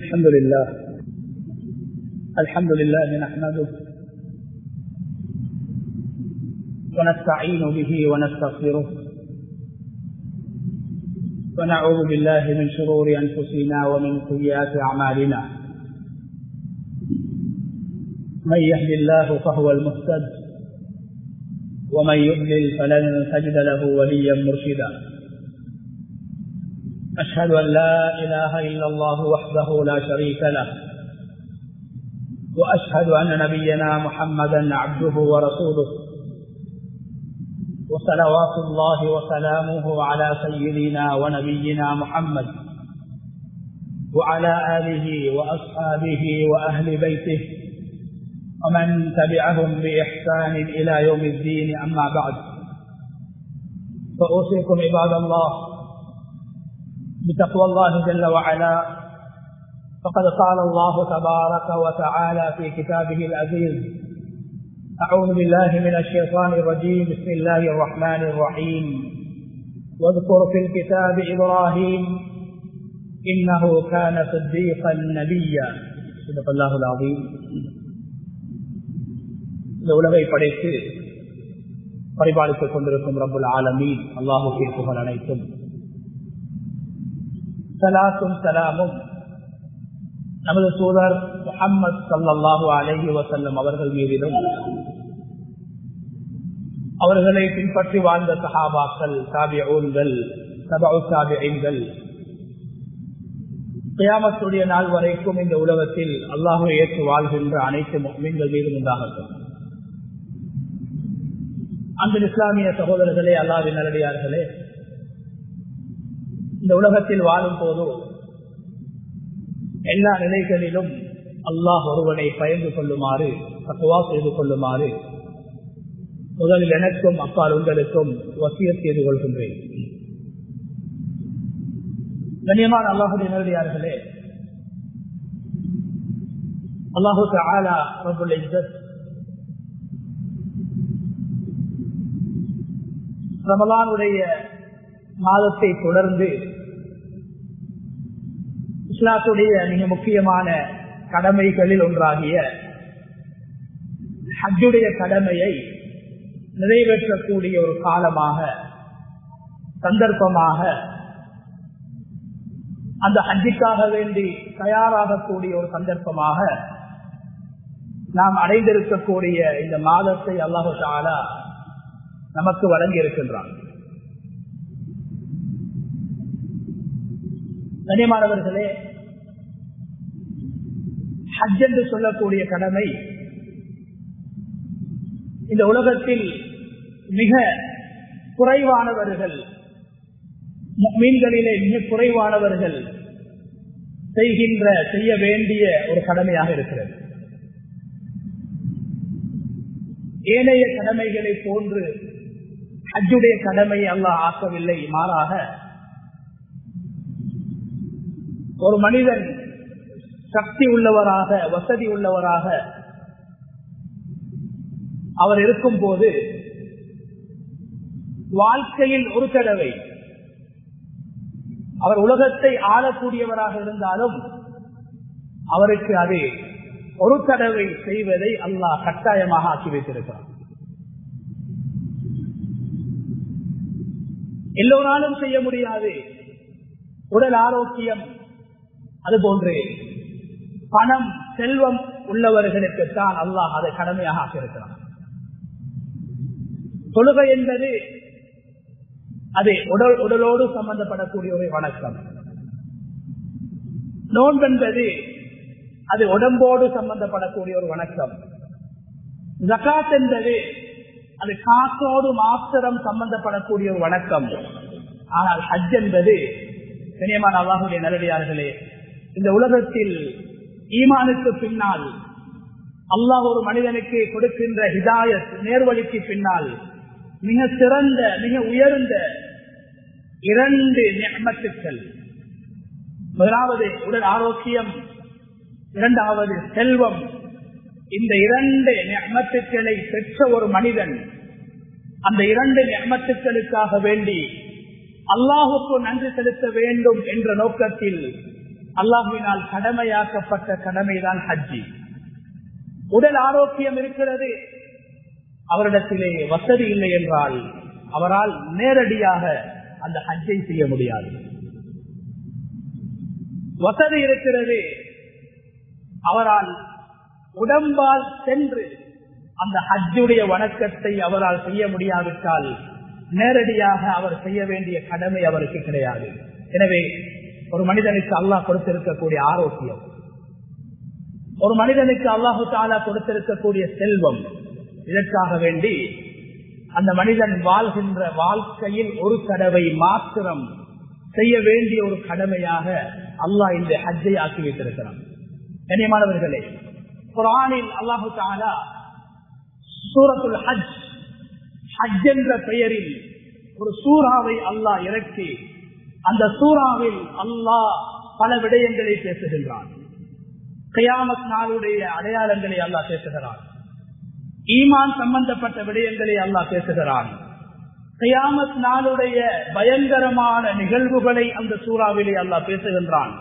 الحمد لله. الحمد لله نحمده ونستعين به ونستغفره ونعوذ بالله من شرور أنفسنا ومن سيئات أعمالنا. من يهد الله فهو المهتد ومن يضلل فلن تجد له وليا مرشدا. أشهد أن لا إله إلا الله وحده لا شريك له وأشهد أن نبينا محمدا عبده ورسوله. وصلوات الله وسلامه على سيدنا ونبينا محمد وعلى آله وأصحابه وأهل بيته ومن تبعهم بإحسان إلى يوم الدين. أما بعد فأوصيكم عباد الله بتقوى الله جل وعلا فقد قال الله تبارك وتعالى في كتابه العزيز أعوذ بالله من الشيطان الرجيم بسم الله الرحمن الرحيم واذكر في الكتاب إبراهيم إنه كان صديقا نبيا صدق الله العظيم இந்த உலகை படைத்து பரிபாலித்துக் கொண்டிருக்கும் ரபுல் ஆலமீன் அல்லாஹுக்கு புகழ் அனைத்தும் சலாசும் சலாமும். நமது சோதர் முகம்மது சல்லாஹு அலஹி வசல்லம் அவர்கள் மீதிலும் அவர்களை பின்பற்றி வாழ்ந்த சஹாபாக்கள் சாபியூன்கள் சாபியங்கள் கியாமத்துடைய நாள் வரைக்கும் இந்த உலகத்தில் அல்லாஹை ஏற்று வாழ்கின்ற அனைத்து மீன்கள் மீதும் உண்டாகட்டும். அந்த இஸ்லாமிய சகோதரர்களே அல்லாவின் நல்லடியார்களே இந்த உலகத்தில் வாழும் போது எல்லா நிலைகளிலும் அல்லாஹ் ஒருவனை பயந்து கொள்ளுமாறு தக்குவா செய்து கொள்ளுமாறு முதலில் எனக்கும் அப்பால் உங்களுக்கும் வசிய செய்து கொள்கின்றேன். கண்ணியமான அல்லாஹுடைய நேரடியார்களே அல்லாஹு ஆலா ரபுல் ரமலானுடைய மாதத்தை தொடர்ந்து இஸ்லாத்துடைய மிக முக்கியமான கடமைகளில் ஒன்றாகிய ஹஜ்ஜுடைய கடமையை நிறைவேற்றக்கூடிய ஒரு காலமாக சந்தர்ப்பமாக அந்த ஹஜ்ஜிக்காக வேண்டி தயாராகக்கூடிய ஒரு சந்தர்ப்பமாக நாம் அடைந்திருக்கக்கூடிய இந்த மாதத்தை அல்லாஹு நமக்கு வழங்கி இருக்கின்றான் கனிமானவர்களே ஹஜ் என்று சொல்லக்கூடிய கடமை இந்த உலகத்தில் மிக குறைவானவர்கள் மீன்களிலே மிக குறைவானவர்கள் செய்கின்ற செய்ய வேண்டிய ஒரு கடமையாக இருக்கிறது. ஏனைய கடமைகளை போன்று ஹஜ்ஜுடைய கடமை அல்லாஹ் ஆக்கவில்லை மாறாக ஒரு மனிதன் சக்தி உள்ளவராக வசதி உள்ளவராக அவர் இருக்கும் போது வாழ்க்கையில் ஒரு தடவை அவர் உலகத்தை ஆளக்கூடியவராக இருந்தாலும் அவருக்கு அது ஒரு தடவை செய்வதை அல்லாஹ் கட்டாயமாக ஆக்கி வைத்திருக்கிறார் எல்லோராலும் செய்ய முடியாது. உடல் ஆரோக்கியம் அதுபோன்று பணம் செல்வம் உள்ளவர்களுக்குத்தான் அல்லாஹ் அதை கடமையாக ஆக்கியிருக்கிறார் தொழுகை என்பது அது உடல் உடலோடு சம்பந்தப்படக்கூடிய ஒரு வணக்கம். நோன்பு என்பது அது உடம்போடு சம்பந்தப்படக்கூடிய ஒரு வணக்கம். ஜகாத் என்பது அது காசோடு மாத்திரம் சம்பந்தப்படக்கூடிய ஒரு வணக்கம். ஆனால் ஹஜ் என்பது கனியமான அல்லாஹுடைய நல்லடியார்களே இந்த உலகத்தில் ஈமானுக்கு பின்னால் அல்லாஹ் ஒரு மனிதனுக்கு கொடுக்கின்ற ஹிதாயத் நேர்வழிக்கு பின்னால் மிக சிறந்த மிக உயர்ந்த இரண்டு நியமத்துக்கள். முதலாவது உடல் ஆரோக்கியம் இரண்டாவது செல்வம். இந்த இரண்டு நியமத்துக்களை பெற்ற ஒரு மனிதன் அந்த இரண்டு நியமத்துக்களுக்காக வேண்டி அல்லாஹுக்கு நன்றி செலுத்த வேண்டும் என்ற நோக்கத்தில் அல்லாஹுவினால் கடமையாக்கப்பட்ட கடமைதான் ஹஜ்ஜி. உடல் ஆரோக்கியம் இருக்கிறது. அவரிடத்திலே வசதி இல்லை என்றால் அவரால் நேரடியாக அந்த ஹஜ்ஜை செய்ய முடியாது. வசதி இருக்கிறது. அவரால் உடம்பால் சென்று அந்த ஹஜ்ஜுடைய வணக்கத்தை அவரால் செய்ய முடியாவிட்டால் நேரடியாக அவர் செய்ய வேண்டிய கடமை அவருக்கு கிடையாது. எனவே ஒரு மனிதனுக்கு அல்லாஹ் கொடுத்திருக்கக்கூடிய ஆரோக்கியம். ஒரு மனிதனுக்கு அல்லாஹு தாலா கொடுத்திருக்கக்கூடிய செல்வம். இதற்காக வேண்டி அந்த மனிதன் வாழ்கின்ற வாழ்க்கையில் ஒரு தடவை மாத்திரம் செய்ய வேண்டிய ஒரு கடமையாக அல்லாஹ் இந்த ஹஜ்ஜை ஆக்கி வைத்திருக்கிறான். கண்ணியமானவர்களே குரானில் அல்லாஹு தாலா சூரத்துல் ஹஜ் ஹஜ் என்ற பெயரில் ஒரு சூறாவை அல்லாஹ் இறக்கி அந்த சூறாவில் அல்லாஹ் பல விடயங்களை பேசுகின்றான். கயாமத் நாளுடைய அடையாளங்களை அல்லாஹ் பேசுகிறான். ஈமான் சம்பந்தப்பட்ட விடயங்களை அல்லாஹ் பேசுகிறான். கயாமத் நாளுடைய பயங்கரமான நிகழ்வுகளை அந்த சூறாவிலே அல்லாஹ் பேசுகின்றான்.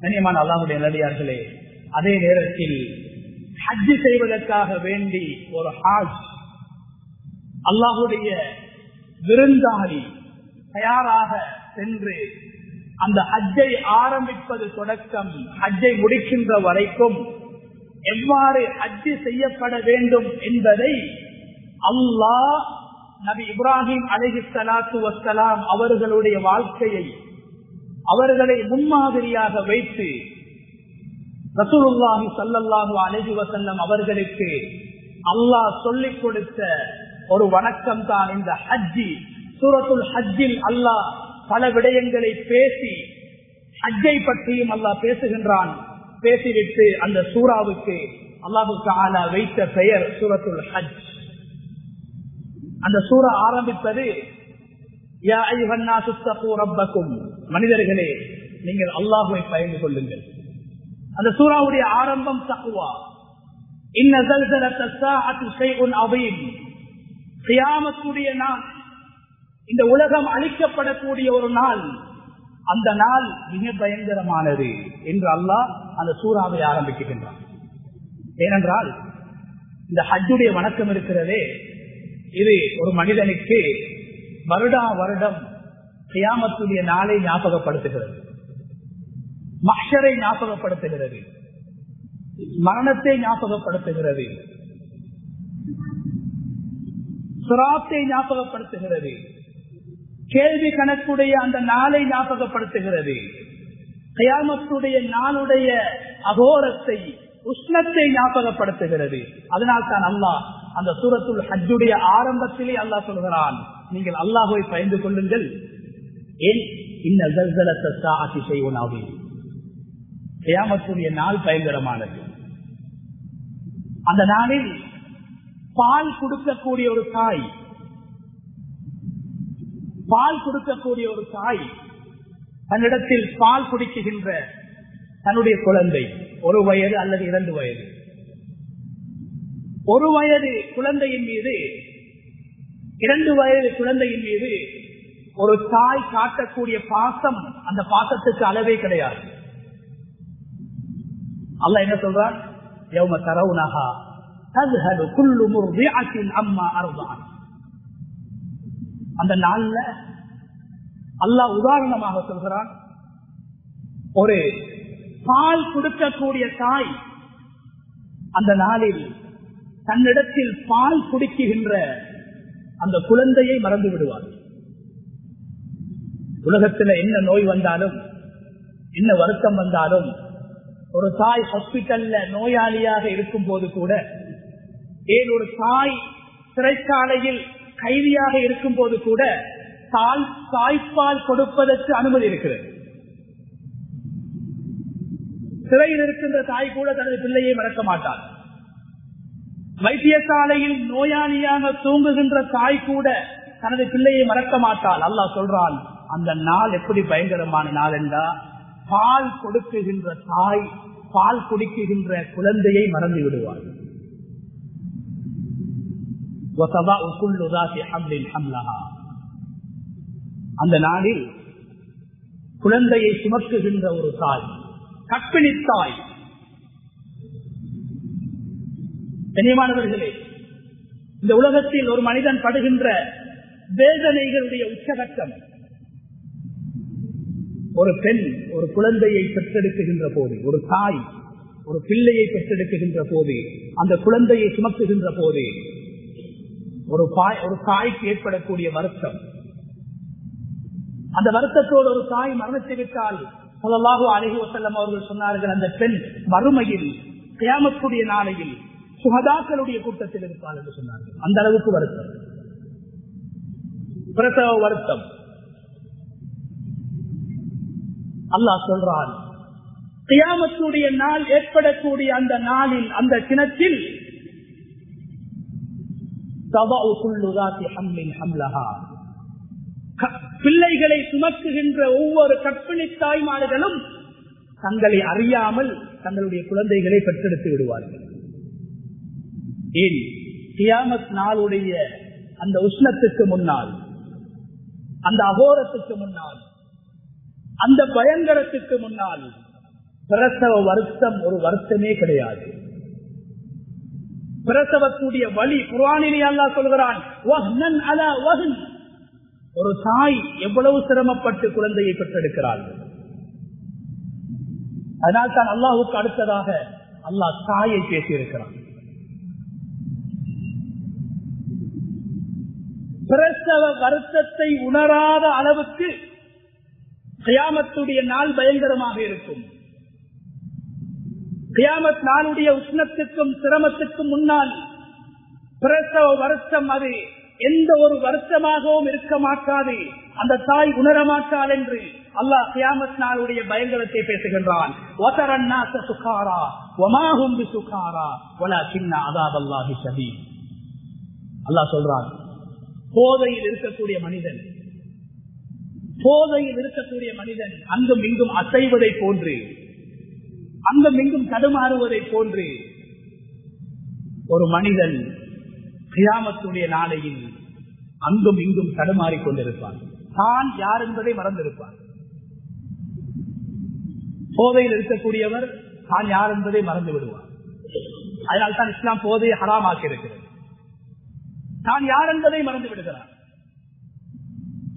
கனியமான அல்லாஹுடைய நடிகார்களே அதே நேரத்தில் ஹஜ்ஜு செய்வதற்காக வேண்டி ஒரு ஹாஜ் அல்லாஹுடைய விருந்தாளி தயாராக சென்று அந்த ஹஜ்ஜை ஆரம்பிப்பது தொடக்கம் ஹஜ்ஜை முடிக்கின்ற வரைக்கும் எவ்வாறு ஹஜ்ஜு செய்யப்பட வேண்டும் என்பதை அல்லாஹ் நபி இப்ராஹிம் அலஹி சலாத்து வசலாம் அவர்களுடைய வாழ்க்கையை அவர்களை முன்மாதிரியாக வைத்து ரசூலுல்லாஹி சல்லல்லாஹு அலஹி வசல்லம் அவர்களுக்கு அல்லாஹ் சொல்லிக் கொடுத்த ஒரு வணக்கம் தான் இந்த ஹஜ்ஜி. சூரத்துல் ஹஜ்ஜில் அல்லாஹ் பல விடயங்களை பேசி ஹஜ்ஜை பற்றியும் அல்லாஹ் பேசுகின்றான். பேசிவிட்டு அந்த சூறாவுக்கு அல்லாஹு தாலா வைத்த பெயர் சூரத்துல் ஹஜ். அந்த சூறா ஆரம்பிப்பது மனிதர்களே நீங்கள் அல்லாஹுவை பயந்து கொள்ளுங்கள். அந்த சூறாவுடைய ஆரம்பம் தக்குவா இன்னுடைய நான் இந்த உலகம் அழிக்கப்படக்கூடிய ஒரு நாள். அந்த நாள் மிக பயங்கரமானது என்று அல்லாஹ் அந்த சூறாவை ஆரம்பிக்கின்றான். ஏனென்றால் இந்த ஹஜ்ஜுடைய வணக்கம் இருக்கிறதே இது ஒரு மனிதனுக்கு வருடா வருடம் கியாமத்துடைய நாளை ஞாபகப்படுத்துகிறது. மஷரை ஞாபகப்படுத்துகிறது. மரணத்தை ஞாபகப்படுத்துகிறது. சுராத்தை ஞாபகப்படுத்துகிறது. கேள்வி கணக்குடைய அந்த நாளை ஞாபகப்படுத்துகிறது. கயாமத்துடைய நாளுடைய அகோரத்தை உஷ்ணத்தை ஞாபகப்படுத்துகிறது. அதனால் தான் அல்லாஹ் அந்த சூரத்துள் ஹஜ்ஜுடைய ஆரம்பத்திலே அல்லாஹ் சொல்கிறான். நீங்கள் அல்லாஹுவை பயந்து கொள்ளுங்கள். ஏன்? இந்த செய்வனாவே கயாமத்துடைய நாள் பயங்கரமானது. அந்த நாளில் பால் கொடுக்கக்கூடிய ஒரு தாய் பால் கொடுக்கக்கூடிய ஒரு தாய் தன்னிடத்தில் பால் குடிக்குகின்ற தன்னுடைய குழந்தை ஒரு வயது அல்லது இரண்டு வயது. ஒரு வயது குழந்தையின் மீது இரண்டு வயது குழந்தையின் மீது ஒரு தாய் காட்டக்கூடிய பாசம் அந்த பாசத்துக்கு அளவே கிடையாது. அல்ல என்ன சொல்றான்? யௌம தரவுனகா தது குள்ளு முர்வியாக்கின் அம்மா அருதான். அந்த நாள்ல அல்லாஹ் உதாரணமாக சொல்கிறான் ஒரு பால் கொடுக்கக்கூடிய தாய் அந்த நாளில் தன்னிடத்தில் பால் குடிக்குகின்ற அந்த குழந்தையை மறந்து விடுவார் உலகத்தில் என்ன நோய் வந்தாலும் என்ன வருத்தம் வந்தாலும் ஒரு தாய் ஹாஸ்பிட்டல்ல நோயாளியாக இருக்கும் போது கூட ஏன் ஒரு தாய் சிறைச்சாலையில் கைதியாக இருக்கும் போது கூட தாய் தாய்ப்பால் கொடுப்பதற்கு அனுமதி இருக்கிறது. சிறையில் இருக்கின்ற தாய் கூட தனது பிள்ளையை மறக்க மாட்டார் வைத்தியசாலையில் நோயாளியாக தூங்குகின்ற தாய் கூட தனது பிள்ளையை மறக்க மாட்டாள். அல்லாஹ் சொல்றான் அந்த நாள் எப்படி பயங்கரமான நாள் என்றா பால் கொடுக்குகின்ற தாய் பால் குடிக்குகின்ற குழந்தையை மறந்து விடுவார் அந்த நாளில் குழந்தையை சுமக்குகின்ற ஒரு தாய் கற்பிணித்தாய் கனியமானவர்களே இந்த உலகத்தில் ஒரு மனிதன் படுகின்ற வேதனைகளுடைய உச்சகட்டம். ஒரு பெண் ஒரு குழந்தையை பெற்றெடுக்குகின்ற போது ஒரு தாய் ஒரு பிள்ளையை பெற்றெடுக்குகின்ற போது அந்த குழந்தையை சுமக்குகின்ற போது ஒரு பாய் ஒரு தாய்க்கு ஏற்படக்கூடிய வருத்தம். அந்த வருத்தத்தோடு ஒரு தாய் மரணத்தை விட்டால் சொல்லலாக அழகி வசல்லம் அவர்கள் சொன்னார்கள் அந்த பெண் வறுமையில் கியாமக்கூடிய நாளையில் சுகதாக்களுடைய கூட்டத்தில் இருப்பாள் என்று சொன்னார்கள். அந்த அளவுக்கு வருத்தம். பிரசவ வருத்தம். அல்லாஹ் சொல்றான் கியாமத்துடைய நாள் ஏற்படக்கூடிய அந்த நாளில் அந்த கிணத்தில் பிள்ளைகளை சுமக்குகின்ற ஒவ்வொரு கற்பிணி தாய்மார்களும் தங்களை அறியாமல் தங்களுடைய குழந்தைகளை பெற்றெடுத்து விடுவார்கள். ஏன்? கியாமத் நாளுடைய அந்த உஷ்ணத்துக்கு முன்னால் அந்த அகோரத்துக்கு முன்னால் அந்த பயங்கரத்துக்கு முன்னால் பிரசவ வருத்தம் ஒரு வருத்தமே கிடையாது. பிரசவக்கூடிய வழி குரானிலே அல்லா சொல்கிறான் ஒரு தாய் எவ்வளவு சிரமப்பட்டு குழந்தையை பெற்றெடுக்கிறார்கள்? அதனால் தான் அல்லாஹுக்கு அடுத்ததாக அல்லாஹ் தாயை பேசியிருக்கிறான். பிரசவ வருத்தத்தை உணராத அளவுக்கு கியாமத்துடைய நாள் பயங்கரமாக இருக்கும். கியாமத் நாளுடைய உஷ்ணத்துக்கும் சிரமத்துக்கும் முன்னால் பிரசவ வருஷம் அது எந்த ஒரு வருஷமாகவும் இருக்க மாட்டாது. அந்த தாய் உணரமாட்டாள் என்று அல்லாஹ் கியாமத் நாளுடைய பயங்கரத்தை பேசுகின்றான். அல்லாஹ் சொல்றான் போதையில் இருக்கக்கூடிய மனிதன் போதையில் இருக்கக்கூடிய மனிதன் அங்கும் இங்கும் அசைவதை போன்று அங்கும் இங்கும் தடுமாறுவதை போன்று ஒரு மனிதன் கியாமத்துடைய நாளையில் அங்கும் இங்கும் தடுமாறிக் கொண்டிருப்பான். தான் யார் என்பதை மறந்திருப்பார் போதையில் இருக்கக்கூடியவர் தான் யார் என்பதை மறந்து விடுவார் அதனால் தான் இஸ்லாம் போதையை ஹராமாக்கி இருக்கிறது. தான் யார் என்பதை மறந்து விடுகிறார்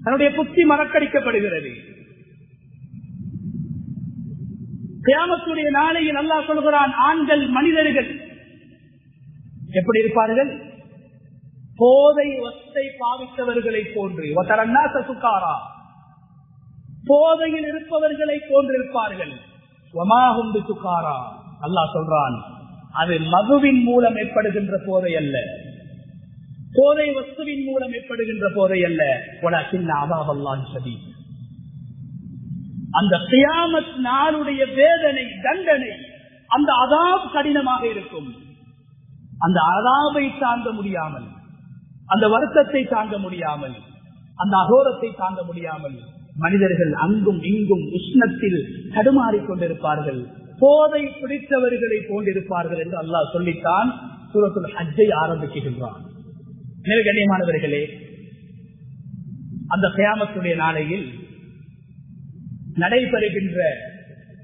தன்னுடைய புத்தி மறக்கடிக்கப்படுகிறது. கிராமத்துடைய நாளையில் நல்லா சொல்கிறான் ஆண்கள் மனிதர்கள். எப்படி இருப்பார்கள்? போதை வத்தை பாவித்தவர்களை போன்று. சுக்காரா போதையில் இருப்பவர்களை போன்றிருப்பார்கள். ஒமாகுண்டு சுக்காரா அல்லாஹ் சொல்றான் அது மதுவின் மூலம் ஏற்படுகின்ற போதை அல்ல. போதை வஸ்துவின் மூலம் ஏற்படுகின்ற போதை அல்ல. அதாவல்லான் சதி அந்த கியாமத் நாளுடைய வேதனை தண்டனை அந்த அதாப் கடினமாக இருக்கும். அந்த அதாவை தாங்க முடியாமல் அந்த வருத்தத்தை தாங்க முடியாமல் அந்த அகோரத்தை தாங்க முடியாமல் மனிதர்கள் அங்கும் இங்கும் உஷ்ணத்தில் தடுமாறிக் கொண்டிருப்பார்கள். போதை பிடித்தவர்களை போன்றிருப்பார்கள் என்று அல்லாஹ் சொல்லித்தான் சூரத்துல் ஹஜ்ஜை ஆரம்பிக்கின்றான். கண்ணியமானவர்களே அந்த கயாமத்துடைய நாளையில் நடைபெறுகின்ற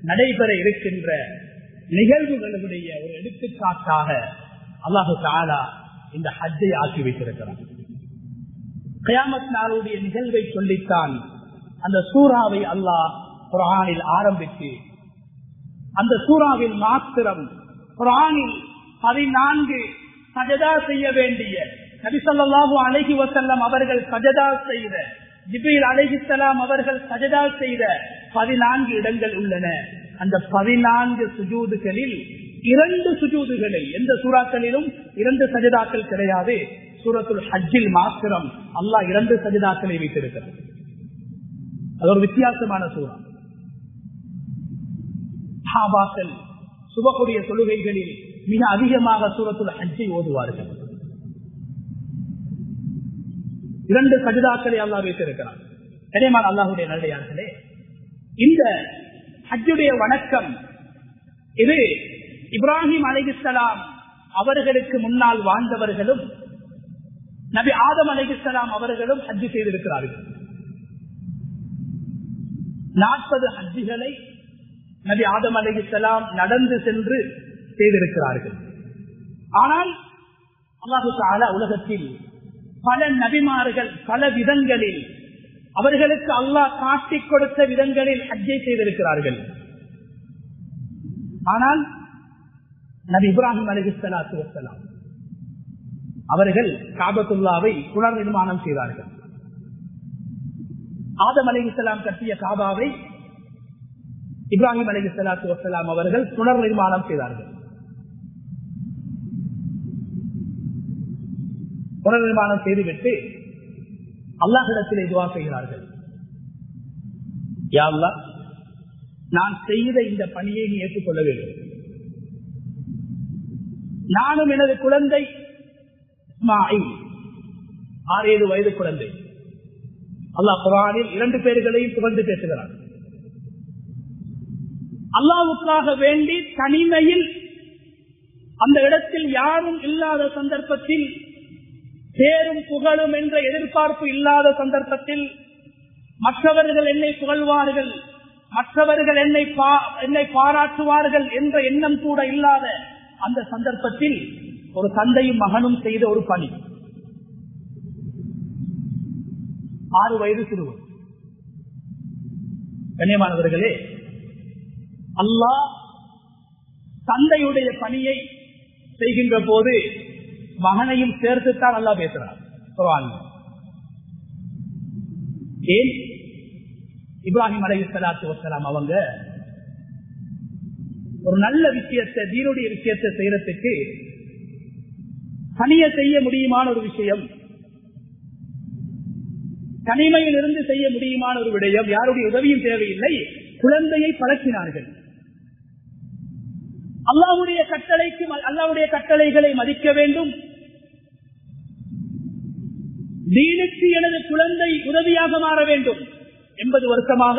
நடைபெற இருக்கின்ற நிகழ்வுகளுடைய ஒரு எடுத்துக்காட்டாக அல்லாஹு தாலா இந்த ஹஜ்ஜை ஆக்கி வைத்திருக்கிறார் கயாமத் நாளுடைய நிகழ்வை சொல்லித்தான் அந்த சூறாவை அல்லாஹ் குரானில் ஆரம்பித்து அந்த சூறாவில் மாத்திரம் குரானில் பதினான்கு சஜதா செய்ய வேண்டிய நபிசல்லாஹு அழகி வசல்லம் அவர்கள் சஜதா செய்த ஜிபில் அலைஹிசலாம் அவர்கள் சஜதா செய்த பதினான்கு இடங்கள் உள்ளன. அந்த பதினான்கு சுஜூதுகளில் இரண்டு சுஜூதுகளை எந்த சூறாக்களிலும் இரண்டு சஜிதாக்கள் கிடையாது. சூரத்துல் ஹஜ்ஜில் மாத்திரம் அல்லாஹ் இரண்டு சஜிதாக்களை வைத்திருக்கிறார் அது ஒரு வித்தியாசமான சூறா. ஹாபாக்கள் சுபகுடைய தொழுகைகளில் மிக அதிகமாக சூரத்துல் ஹஜ்ஜை ஓதுவார்கள். இரண்டு சஜிதாக்களை அல்லாஹ் வைத்திருக்கிறார் கனியமான அல்லாஹுடைய நல்லையார்களே இந்த ஹஜ்ஜுடைய வணக்கம் இது இப்ராஹிம் அலிகுசலாம் அவர்களுக்கு முன்னால் வாழ்ந்தவர்களும் நபி ஆதம் அலிகுசலாம் அவர்களும் ஹஜ்ஜு செய்திருக்கிறார்கள். நாற்பது ஹஜ்ஜுகளை நபி ஆதம் அலிசலாம் நடந்து சென்று செய்திருக்கிறார்கள். ஆனால் அல்லாஹு உலகத்தில் பல நபிமார்கள் பல விதங்களில் அவர்களுக்கு அல்லாஹ் காட்டிக் கொடுத்த விதங்களில் ஹஜ்ஜை செய்திருக்கிறார்கள். ஆனால் நபி இப்ராஹிம் அலிஹலாத்து வசலாம் அவர்கள் காபத்துல்லாவை புனர் நிர்மாணம் செய்தார்கள். ஆதம் அலிஹலாம் கட்டிய காபாவை இப்ராஹிம் அலிஹலாத்து வசலாம் அவர்கள் புனர் நிர்மாணம் செய்தார்கள். புனர் நிர்மாணம் செய்துவிட்டு அல்லாஹிடத்தில் இதுவா செய்கிறார்கள். யாவ்லா நான் செய்த இந்த பணியை நீ ஏற்றுக்கொள்ள வேண்டும். நானும் எனது குழந்தை ஆறு ஏழு வயது குழந்தை. அல்லாஹ் குரானில் இரண்டு பேர்களையும் புகழ்ந்து பேசுகிறார் அல்லாவுக்காக வேண்டி தனிமையில் அந்த இடத்தில் யாரும் இல்லாத சந்தர்ப்பத்தில் பேரும் புகழும் என்ற எதிர்பார்ப்பு இல்லாத சந்தர்ப்பத்தில் மற்றவர்கள் என்னை புகழ்வார்கள் மற்றவர்கள் என்னை என்னை பாராட்டுவார்கள் என்ற எண்ணம் கூட இல்லாத அந்த சந்தர்ப்பத்தில் ஒரு தந்தையும் மகனும் செய்த ஒரு பணி. ஆறு வயது சிறுவர் கண்ணியமானவர்களே அல்லாஹ் தந்தையுடைய பணியை செய்கின்ற போது மகனையும் சேர்த்துத்தான் நல்லா பேசுறான். குரான் ஏன்? இப்ராஹிம் அலி சலாத்து வசலாம் அவங்க ஒரு நல்ல விஷயத்தை தீனுடைய விஷயத்தை செய்யறதுக்கு தனிய செய்ய முடியுமான ஒரு விஷயம் தனிமையில் இருந்து செய்ய முடியுமான ஒரு விடயம் யாருடைய உதவியும் தேவையில்லை குழந்தையை பழக்கினார்கள். அல்லாவுடைய கட்டளைக்கு அல்லாவுடைய கட்டளைகளை மதிக்க வேண்டும் தீனுக்கு எனது குழந்தை உதவியாக மாற வேண்டும். எண்பது வருஷமாக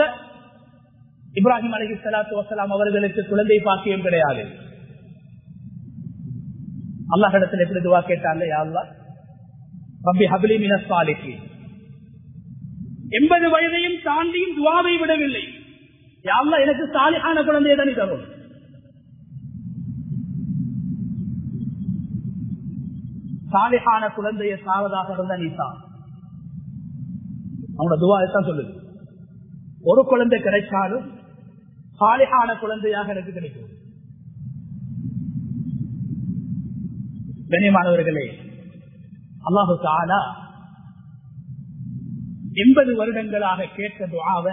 இப்ராஹிம் அலி சலாத்து வசலாம் அவர்களுக்கு குழந்தை பாக்கியம் கிடையாது. அல்லாஹிடத்தில் எப்படி துவா கேட்டாங்க? யாருலா ரப்பி ஹபிலி எண்பது வயதையும் தாண்டியும் துவாவை விடவில்லை. யாருலா எனக்கு சாலிகான குழந்தையை தனி தரும். சாலிஹான குழந்தைய சாவதாக இருந்த நீசா அவனோட துவாதான் சொல்லுது. ஒரு குழந்தை கிடைச்சாலும் சாலிஹான குழந்தையாக எனக்கு கிடைக்கும். கண்ணியமானவர்களே அல்லாஹு சாலா எண்பது வருடங்களாக கேட்ட துவாவ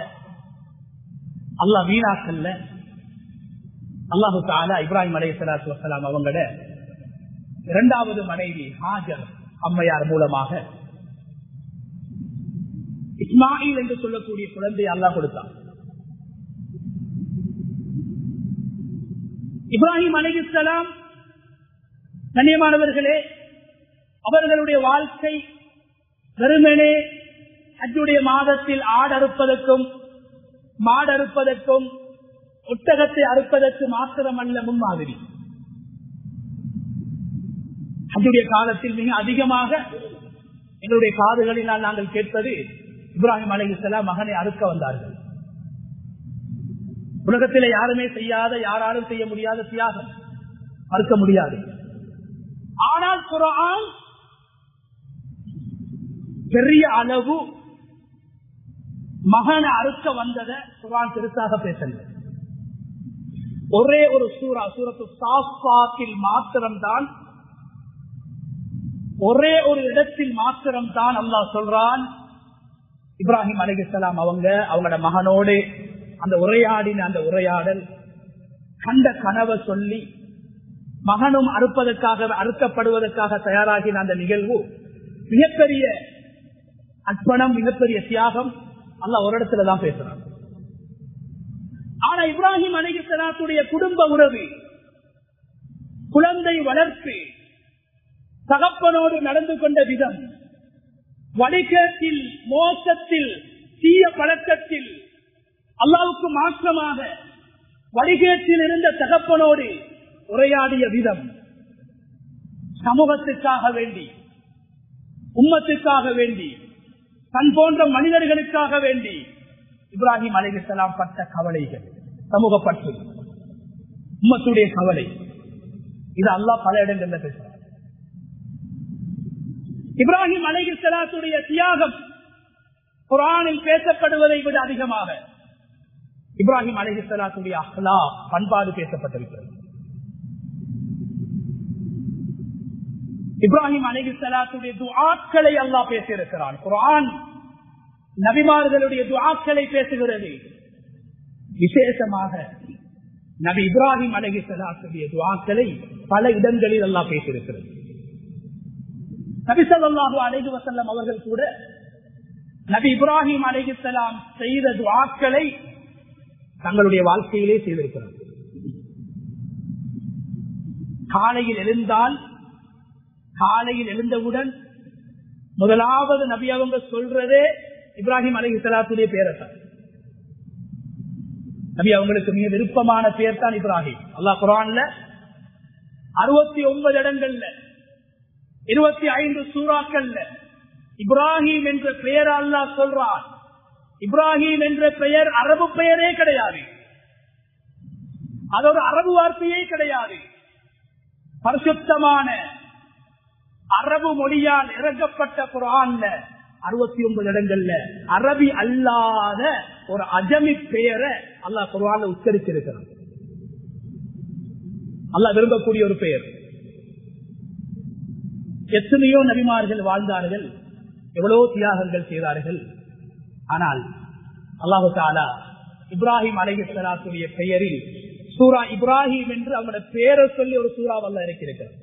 அல்லாஹ் வீணாக்கல்ல. அல்லாஹு தாலா இப்ராஹிம் அலை சலாத்து வசலாம் அவங்கள இரண்டாவது மனைவி ஹாஜர் அம்மையார் மூலமாக. இஸ்மாயில் என்று சொல்லக்கூடிய குழந்தை அல்லா கொடுத்தார் இப்ராஹிம் அலிசலாம் கண்ணியமானவர்களே அவர்களுடைய வாழ்க்கை வெறுமனே அஜுடைய மாதத்தில் ஆடறுப்பதற்கும் மாடறுப்பதற்கும் ஒட்டகத்தை அறுப்பதற்கு மாத்திரமல்ல முன்மாதிரி. அஜுடைய காலத்தில் மிக அதிகமாக எங்களுடைய காதுகளினால் நாங்கள் கேட்பது இப்ராஹிம் அலிசலாம் மகனை அறுக்க வந்தார்கள். உலகத்தில் யாருமே செய்யாத யாராலும் செய்ய முடியாத தியாகம். மறுக்க முடியாது. ஆனால் குரான் பெரிய அளவு மகனை அறுக்க வந்ததை குரான் பெருசாக பேசல ஒரே ஒரு சூரா சூரத்து சாஃபாத்தில் மாத்திரம்தான் ஒரே ஒரு இடத்தில் மாத்திரம் தான் அல்லா சொல்றான். இப்ராஹிம் அலிகலாம் அவங்க அவங்களோட மகனோடு அந்த உரையாடின அந்த உரையாடல் கண்ட கனவை சொல்லி மகனும் அறுப்பதற்காக அறுக்கப்படுவதற்காக தயாராகின அந்த நிகழ்வு மிகப்பெரிய அர்ப்பணம் மிகப்பெரிய தியாகம் அல்ல ஒரு இடத்துல தான் பேசுறாங்க ஆனா இப்ராஹிம் அலிகலாத்துடைய குடும்ப உறவு குழந்தை வளர்ப்பு தகப்பனோடு நடந்து கொண்ட விதம். வழிகேட்டில் மோசத்தில் தீய பழக்கத்தில் அல்லாவுக்கு மாற்றமாக வடிகேட்டில் இருந்த தகப்பனோடு உரையாடிய விதம். சமூகத்துக்காக வேண்டி உம்மத்துக்காக வேண்டி தன் போன்ற மனிதர்களுக்காக வேண்டி இப்ராஹிம் அலைகிசலாம் பட்ட கவலைகள் சமூக பற்று உம்மத்துடைய கவலை. இது அல்லாஹ் பல இடங்கள்ல பேசுறார் இப்ராஹிம் அலைஹி சலாத்துடைய தியாகம் குரானில் பேசப்படுவதை விட அதிகமாக இப்ராஹிம் அலைஹி சலாத்துடைய அஹ்லா பண்பாடு பேசப்பட்டிருக்கிறது. இப்ராஹிம் அலைஹி சலாத்துடைய துஆக்களை அல்லாஹ் பேசியிருக்கிறான். குரான் நபிமார்களுடைய துஆக்களை பேசுகிறது. விசேஷமாக நபி இப்ராஹிம் அலைஹி சலாத்துடைய துவாக்களை பல இடங்களில் அல்லா பேசியிருக்கிறது. நபி அலைகு வசல்லம் அவர்கள் கூட நபி இப்ராஹிம் அலைகிசலாம் செய்த துவாக்களை தங்களுடைய வாழ்க்கையிலே செய்திருக்கிறார்கள். காலையில் எழுந்தால் காலையில் எழுந்தவுடன் முதலாவது நபி அவங்க சொல்றதே இப்ராஹிம் அலஹி சலாத்துடைய பேரத்தான். நபி அவங்களுக்கு மிக விருப்பமான பேர் தான் இப்ராஹிம். அல்லாஹ் குரான்ல அறுபத்தி ஒன்பது இடங்கள்ல இருபத்தி ஐந்து சூறாக்கள்ல. இப்ராஹிம் என்ற பெயர் அல்லாஹ் சொல்றான். இப்ராஹிம் என்ற பெயர் அரபு பெயரே கிடையாது. அது ஒரு அரபு வார்த்தையே கிடையாது. பரிசுத்தமான அரபு மொழியால் இறக்கப்பட்ட குரான்ல அறுபத்தி ஒன்பது இடங்கள்ல அரபி அல்லாத ஒரு அஜமி பெயரை அல்லாஹ் குரான் உச்சரித்திருக்கிறார் அல்லாஹ் விரும்பக்கூடிய ஒரு பெயர். எத்தனையோ நபிமார்கள் வாழ்ந்தார்கள் எவ்வளவு தியாகங்கள் செய்தார்கள். ஆனால் அல்லாஹு தாலா இப்ராஹிம் அலைஹலாத்துடைய பெயரில் சூரா இப்ராஹிம் என்று அவங்களோட பேரை சொல்லி ஒரு சூறாவல்ல இருக்கிறார்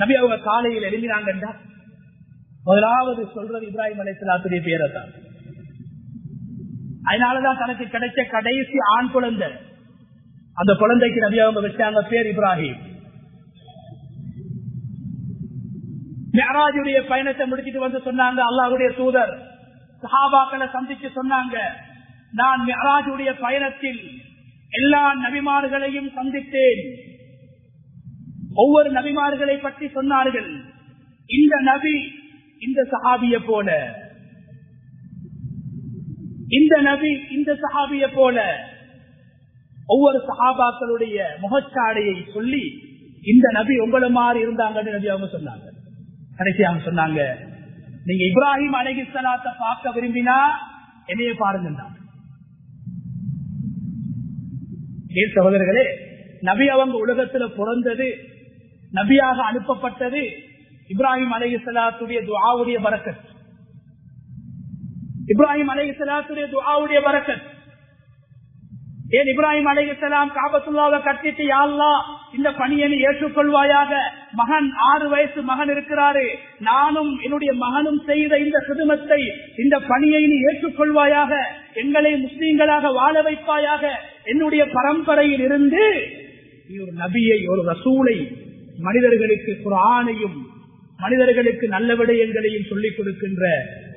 நபி அவங்க காலையில் எழுதினாங்கன்றா முதலாவது சொல்றது இப்ராஹிம் அலைஹலாத்துடைய பேரை தான். அதனாலதான் தனக்கு கிடைச்ச கடைசி ஆண் குழந்தை. அந்த குழந்தைக்கு நபி அவங்க வச்சாங்க பேர் இப்ராஹிம். மெஹராஜுடைய பயணத்தை முடிச்சிட்டு வந்து சொன்னாங்க அல்லாஹுடைய தூதர். சஹாபாக்களை சந்திச்சு சொன்னாங்க நான் மெஹராஜுடைய பயணத்தில் எல்லா நபிமார்களையும் சந்தித்தேன். ஒவ்வொரு நபிமார்களை பற்றி சொன்னார்கள் இந்த நபி இந்த சஹாபிய போல. இந்த நபி இந்த சஹாபிய போல. ஒவ்வொரு சஹாபாக்களுடைய முகச்சாடையை சொல்லி இந்த நபி உங்களை மாதிரி இருந்தாங்கன்னு நபி அவங்க சொன்னாங்க. கடைசி அவங்க சொன்னாங்க நீங்க இப்ராஹிம் அலகிஸ்லாத்த பார்க்க விரும்பினா என்னைய பாருங்க சகோதரர்களே நபி அவங்க உலகத்துல பிறந்தது நபியாக அனுப்பப்பட்டது இப்ராஹிம் அலகிஸ்லாத்துடைய துவாவுடைய பறக்கத் இப்ராஹிம் அலகிஸ்லாத்துடைய துவாவுடைய பறக்கத் ஏன் இப்ராஹிம் அலைஹிஸ்லாம் காபத்துள்ளாவை கட்டிட்டு யாழ்லா இந்த பணியை ஏற்றுக்கொள்வாயாக? மகன் ஆறு வயசு மகன் இருக்கிறாரு நானும் என்னுடைய மகனும் செய்த இந்த சிதுமத்தை இந்த பணியை நீ ஏற்றுக்கொள்வாயாக? எங்களை முஸ்லீம்களாக வாழ வைப்பாயாக? என்னுடைய பரம்பரையில் இருந்து நீ ஒரு நபியை ஒரு ரசூலை மனிதர்களுக்கு குரானையும் மனிதர்களுக்கு நல்ல விடயங்களையும் சொல்லிக் கொடுக்கின்ற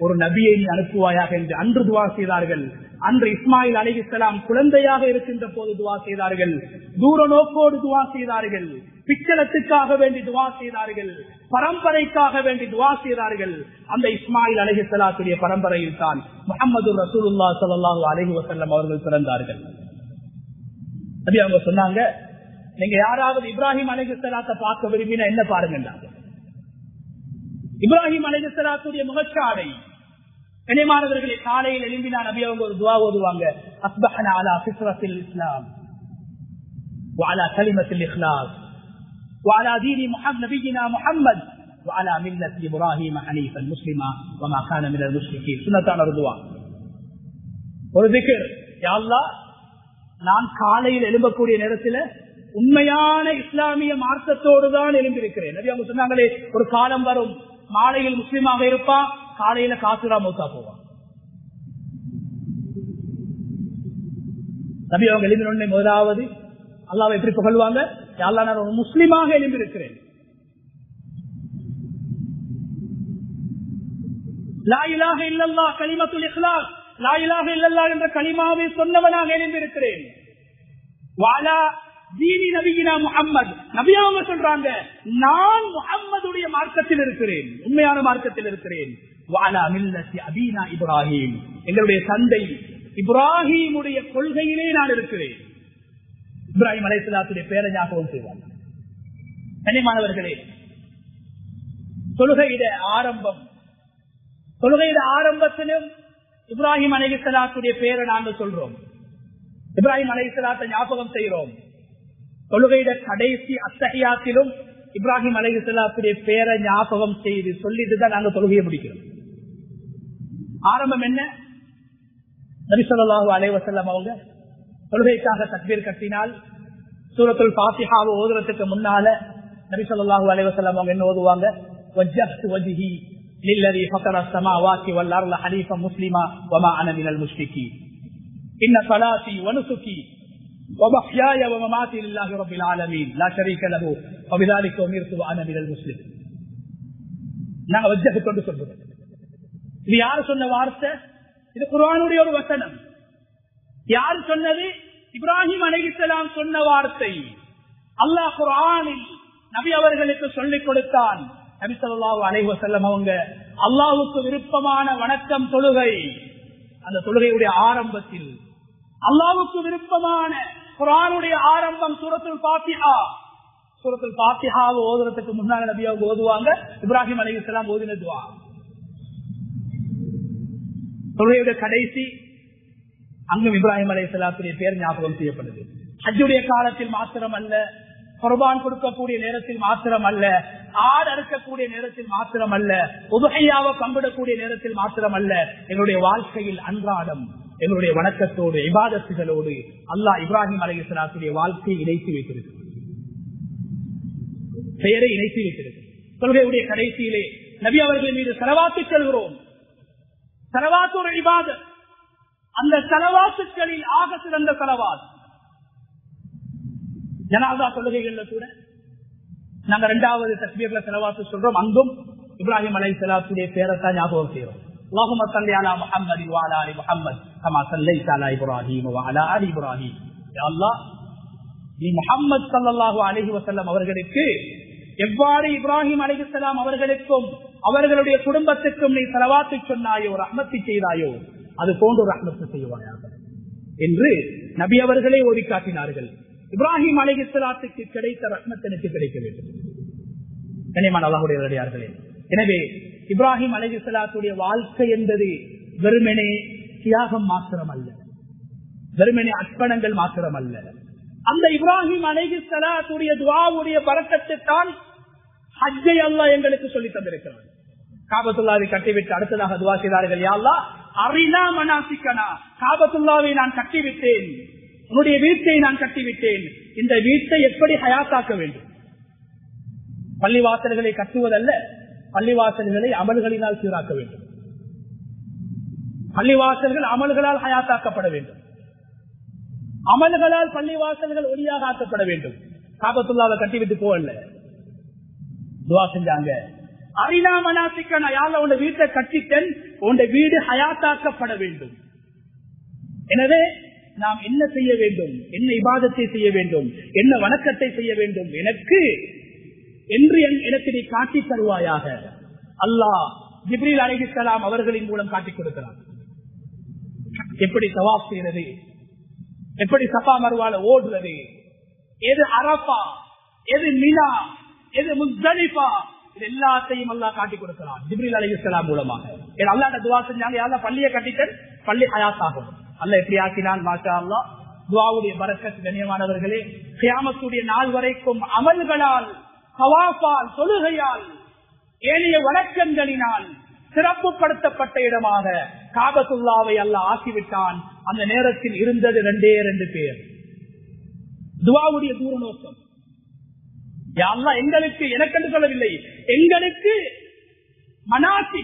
ஒரு நபியை நீ அனுப்புவாயாக என்று அன்று துவா செய்தார்கள். அன்று இஸ்மாயில் அலிஹிஸ்லாம் குழந்தையாக இருக்கின்ற போது துவா செய்தார்கள். தூர நோக்கோடு துவா செய்தார்கள். பிச்சலத்துக்காக வேண்டி துவா செய்தார்கள். பரம்பரைக்காக வேண்டி துவா செய்தார்கள். அந்த இஸ்மாயில் அலிஹிஸ்லாத்துடைய பரம்பரையில் தான் முகமது ரசூலுல்லா சல்லாஹூ அலஹி வசல்லம் அவர்கள் பிறந்தார்கள். அப்படி அவங்க சொன்னாங்க நீங்க யாராவது இப்ராஹிம் அலிஹிஸ்லாத்தை பார்க்க விரும்பினா என்ன பாருங்க இப்ராஹிம் அலிஹிஸ்லாத்துடைய முகச்சாடை கனிமானவர்களை காலையில் எழும்பினா நபி அவங்க ஒரு துவா ஓதுவாங்க அஸ்பஹன அலா ஃபித்ரத்தில் இஸ்லாம் وعلى كلمة الإخلاص وعلى دين محمد نبينا محمد وعلى ملة إبراهيم حنيفا مسلما وما كان من المشركين سنة رضوا ஒரு திக்கர் யாழ்லா நான் காலையில் எழும்பக்கூடிய நேரத்தில் உண்மையான இஸ்லாமிய மார்க்கத்தோடு தான் எழும்பியிருக்கிறேன் நபி அவங்க சொன்னாங்களே ஒரு காலம் வரும் மாலையில் முஸ்லீமாக இருப்பான் காலையில காசுரா மூத்தா போவான் நபி அவங்க எழுப்பின முதலாவது அல்லாவை எப்படி புகழ்வாங்க? அல்லா நான் முஸ்லீமாக எழுந்திருக்கிறேன். லாயிலாக இல்லல்லா களிமத்துல் இஹ்லாஸ் லாயிலாக இல்லல்லா என்ற களிமாவை சொன்னவனாக எழுந்திருக்கிறேன். வாலா தீனி நபிகினா முகம்மது நபியாவங்க சொல்றாங்க நான் முகம்மதுடைய மார்க்கத்தில் இருக்கிறேன். உண்மையான மார்க்கத்தில் இருக்கிறேன். அபீனா இப்ராஹிம். எங்களுடைய தந்தை இப்ராஹிமுடைய கொள்கையிலே நான் இருக்கிறேன். இப்ராஹிம் அலைசலாத்துடைய பேரை ஞாபகம் செய்வார் கனிமானவர்களே தொழுகையிட ஆரம்பம் தொழுகையிட ஆரம்பத்திலும் இப்ராஹிம் அலைசலாத்துடைய பேரை நாங்கள் சொல்றோம். இப்ராஹிம் அலைசலாத்தை ஞாபகம் செய்கிறோம். தொழுகையிட கடைசி அத்தகையாத்திலும் இப்ராஹிம் அலஹி சொல்லாத்துடைய பேரை ஞாபகம் செய்து சொல்லிட்டுதான் நாங்க தொழுகையை முடிக்கிறோம். ஆரம்பம் என்ன? நரிசல்லாஹு அலைவசல்லம் அவங்க தொழுகைக்காக தக்பீர் கட்டினால் சூரத்துல் பாசிஹாவை ஓதுறதுக்கு முன்னால நரிசல்லாஹு அலைவசல்லம் அவங்க என்ன ஓதுவாங்க? முஸ்லிமா ومحياي ومماتي لله رب العالمين لا شريك له وبذلك امرت وانا من المسلمين நாங்க வஜ்ஜத்து கொண்டு சொல்றோம் இது யாரு சொன்ன வார்த்தை இது குரானுடைய ஒரு வசனம் யார் சொன்னது இப்ராஹிம் அலைகிஸ்லாம் சொன்ன வார்த்தை அல்லாஹ் குரானில் நபி அவர்களுக்கு சொல்லிக் கொடுத்தான் நபி சொல்லாஹு அலைஹி வசல்லம் அவங்க அல்லாஹுக்கு விருப்பமான வணக்கம் தொழுகை அந்த தொழுகையுடைய ஆரம்பத்தில் அல்லாவுக்கு விருப்பமான குரானுடைய ஆரம்பம் சூரத்தில் பாத்தியா சூரத்தில் பாத்திஹாவை ஓதுறதுக்கு முன்னால நபியாக ஓதுவாங்க இப்ராஹிம் அலி இஸ்லாம் ஓதினதுவா தொழுகையுடைய கடைசி அங்கும் இப்ராஹிம் அலி இஸ்லாத்துடைய பேர் ஞாபகம் செய்யப்படுது. ஹஜ்ஜுடைய காலத்தில் மாத்திரம் அல்ல குர்பான் கொடுக்கக்கூடிய நேரத்தில் மாத்திரம் அல்ல ஆடு அறுக்கக்கூடிய நேரத்தில் மாத்திரம் அல்ல உபகையாவை பங்கிடக்கூடிய நேரத்தில் மாத்திரம் அல்ல எங்களுடைய வாழ்க்கையில் அன்றாடம் எங்களுடைய வணக்கத்தோடு இபாதத்துகளோடு அல்லாஹ் இப்ராஹிம் அலி வாழ்க்கையை இணைத்து வைத்திருக்கு பெயரை இணைத்து வைத்திருக்கு கொள்கையுடைய கடைசியிலே நபி அவர்கள் மீது செலவாத்து செல்கிறோம். செலவாத்து இபாத அந்த செலவாத்துக்களில் ஆக சிறந்த செலவாத். ஜனாதா தொழுகைகள்ல கூட நாங்க ரெண்டாவது தஸ்மீர்ல செலவாத்து சொல்றோம். அங்கும் இப்ராஹிம் அலை சலாத்துடைய பேரத்தான் ஞாபகம் செய்யறோம் اللهم صل على محمد وعلى ال محمد كما صليت على ابراهيم وعلى ال ابراهيم يا الله நீ முகம்மது சல்லாஹூ அலஹி வசல்லம் அவர்களுக்கு எவ்வாறு இப்ராஹிம் அலிகலாம் அவர்களுக்கும் அவர்களுடைய குடும்பத்துக்கும் நீ செலவாத்து சொன்னாயோ ரஹ்மத்தை செய்தாயோ அது போன்று ரஹ்மத்து செய்வாயாக என்று நபி அவர்களே ஓடி காட்டினார்கள் இப்ராஹிம் அலிகலாத்துக்கு கிடைத்த ரஹ்மத்தனுக்கு கிடைக்க வேண்டும் கனியமான அல்லாஹுடைய வருடையார்களே எனவே இப்ராஹிம் அலிகலாத்துடைய வாழ்க்கை என்பது வெறுமனே தியாகம் மாத்திரம் அல்ல வெறுமனே அர்ப்பணங்கள் மாத்திரம் அல்ல அந்த இப்ராஹிம் அலைஹி சலாத்துடைய துவாவுடைய பறக்கத்தை தான் ஹஜ்ஜை அல்லா எங்களுக்கு சொல்லி தந்திருக்கிறார் காபத்துல்லாவை கட்டிவிட்டு அடுத்ததாக துவா செய்தார்கள் யாழ்லா அரினா மனாசிக்கனா. காபத்துல்லாவை நான் கட்டிவிட்டேன். உன்னுடைய வீட்டை நான் கட்டிவிட்டேன். இந்த வீட்டை எப்படி ஹயாத்தாக்க வேண்டும்? பள்ளிவாசல்களை கட்டுவதல்ல பள்ளிவாசல்களை அமல்களினால் சீராக்க வேண்டும். பள்ளிவாசல்கள் அமல்களால் ஹயாத்தாக்கப்பட வேண்டும். அமல்களால் பள்ளிவாசல்கள் ஒளியாக ஆக்கப்பட வேண்டும். காபத்துள்ளாவை கட்டிவிட்டு போகல. துவா செஞ்சாங்க. அரினா மனாசிக்க உன் வீட்டை கட்டித்தன் உன் வீடு ஹயாத்தாக்கப்பட வேண்டும். எனவே நாம் என்ன செய்ய வேண்டும்? என்ன இபாதத்தை செய்ய வேண்டும்? என்ன வணக்கத்தை செய்ய வேண்டும்? எனக்கு என்று எனக்கு நீ காட்டி தருவாயாக. அல்லாஹ் ஜிப்ரீல் அலிஹிஸ்லாம் அவர்களின் மூலம் காட்டிக் கொடுக்கிறார் எப்படி சவாப் செய்யறது எப்படி சபா மறுவால ஓடுறது? எது அரபா எது மினா? எது முஸ்தலிபா இது எல்லாத்தையும் அல்லா காட்டி கொடுக்கிறான் ஜிப்ரில் அலிஹிஸ்லாம் மூலமாக. அல்லாட்ட துவா செஞ்சாங்க? யாரா பள்ளியை கட்டித்தன் பள்ளி ஹயாத்தாகும். அல்ல எப்படி ஆக்கினான் மாஷா அல்லா துவாவுடைய பரக்கத் கண்ணியமானவர்களே கியாமத்துடைய நாள் வரைக்கும் அமல்களால் சவாஃபால் தொழுகையால் ஏனைய வணக்கங்களினால் சிறப்புப்படுத்தப்பட்ட இடமாக காபத்துல்லாவை அல்ல ஆக்கிவிட்டான். அந்த நேரத்தில் இருந்தது ரெண்டே ரெண்டு பேர். துவாவுடைய தூர நோக்கம் எங்களுக்கு எனக்கென்று சொல்லவில்லை. எங்களுக்கு மனாசி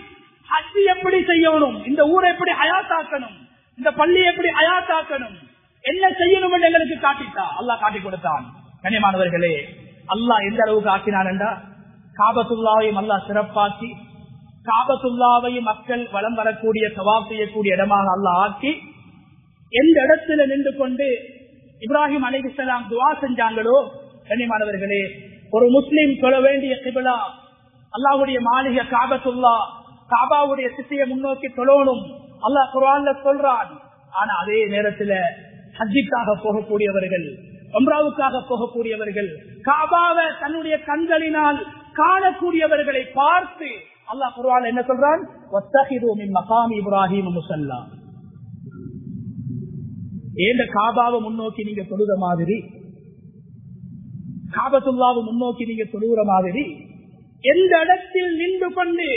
ஹஜ் எப்படி செய்யணும் இந்த ஊரை எப்படி அயாத்தாக்கணும் இந்த பள்ளி எப்படி அயாத்தாக்கணும் என்ன செய்யணும் என்று எங்களுக்கு காட்டிட்டா அல்லா காட்டி கொடுத்தான். கண்ணியமானவர்களே அல்லாஹ் எந்த அளவுக்கு ஆக்கினான் என்றா? காபத்துல்லாவையும் அல்லா சிறப்பாக்கி காபத்துல்லாவையும் மக்கள் வளம் வரக்கூடிய சவாப் செய்யக்கூடிய இடமாக அல்லா ஆக்கி எந்த இடத்துல நின்று கொண்டு இப்ராஹிம் அலிசலாம் துவா செஞ்சாங்களோ கண்ணிமானவர்களே ஒரு முஸ்லீம் சொல்ல வேண்டிய கிபிலா அல்லாவுடைய மாளிகை காபத்துல்லா காபாவுடைய சிசையை முன்னோக்கி தொழணும். அல்லாஹ் குரான்ல சொல்றான். ஆனா அதே நேரத்துல ஹஜ்ஜிக்காக போகக்கூடியவர்கள் அம்ராவுக்காக போகக்கூடியவர்கள் காபாவை தன்னுடைய கண்களினால் காணக்கூடியவர்களை பார்த்து அல்லாஹ் குர்ஆன் என்ன சொல்றான்? மகாமி இப்ராஹிம் முசல்லா. ஏந்த காபாவை முன்னோக்கி நீங்க தொழுத மாதிரி? காபத்துல்லாவை முன்னோக்கி நீங்க தொழுகிற மாதிரி? எந்த இடத்தில் நின்று கொண்டு